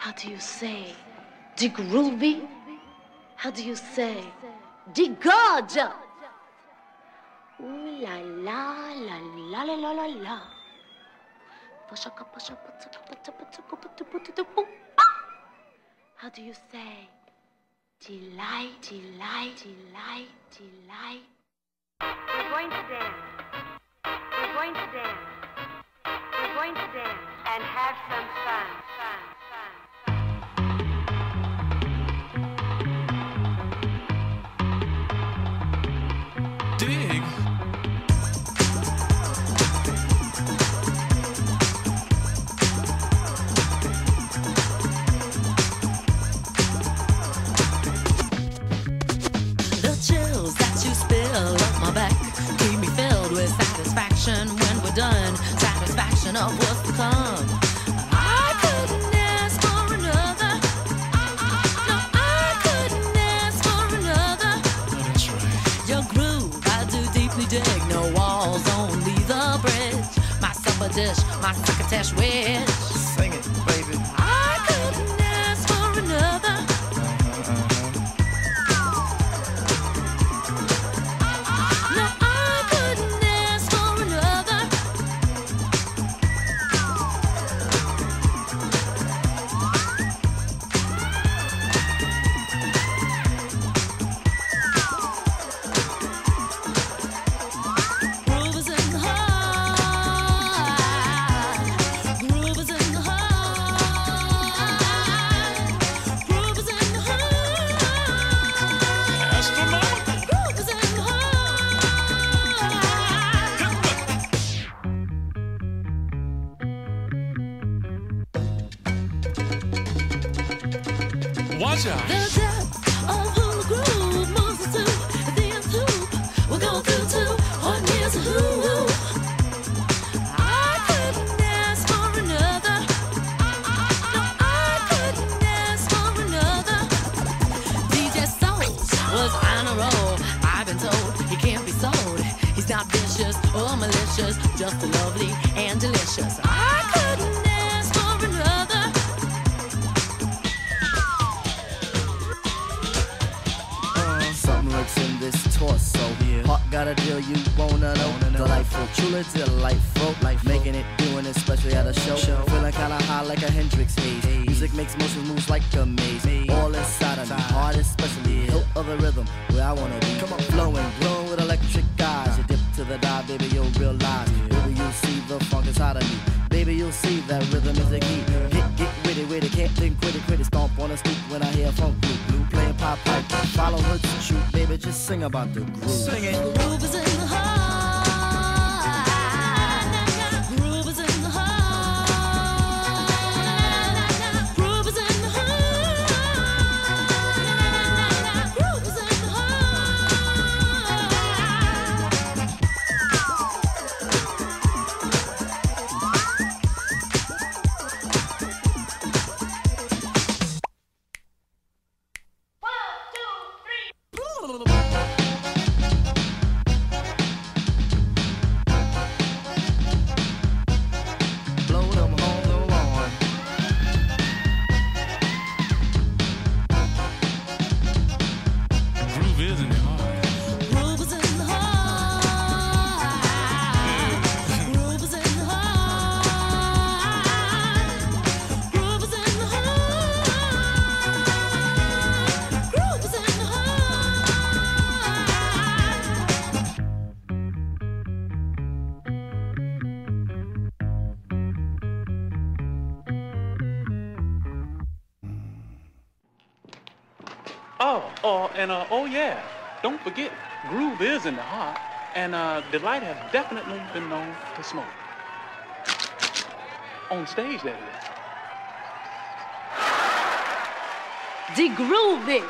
How do you say? The groovy? How do you say? The gorgeous? Ooh la la la la la la la la. How do you say? Delight, delight, delight, delight. We're going to dance. We're going to dance. We're going to dance and have some. Fun. Fun. Dig. The chills that you spill up my back keep me filled with satisfaction when we're done. Satisfaction of what's to come. this, my crockett's with. Sold. He's not vicious or malicious, just lovely and delicious. I got a deal you wanna know. Delightful, truly delightful. Life making it, doing it, especially at a show. Feeling kinda high like a Hendrix haze. Music makes motion moves like a maze. All inside of me, heart especially. Hilt of the rhythm, where I wanna be. Come on, flowing, glowing with electric eyes. You dip to the dive, baby, you'll realize. Baby, you'll see the funk inside of me. Baby, you'll see that rhythm is the key. Get, get witty, witty, can't think, quit it, quit it. Stomp on a stoop when I hear funk blue, blue pipe. Follow her to shoot, baby, just sing about the groove. Sing it. Groove is in Oh, oh, and uh, oh yeah, don't forget, groove is in the heart, and uh, Deee-Lite has definitely been known to smoke. On stage, that is. The groovy.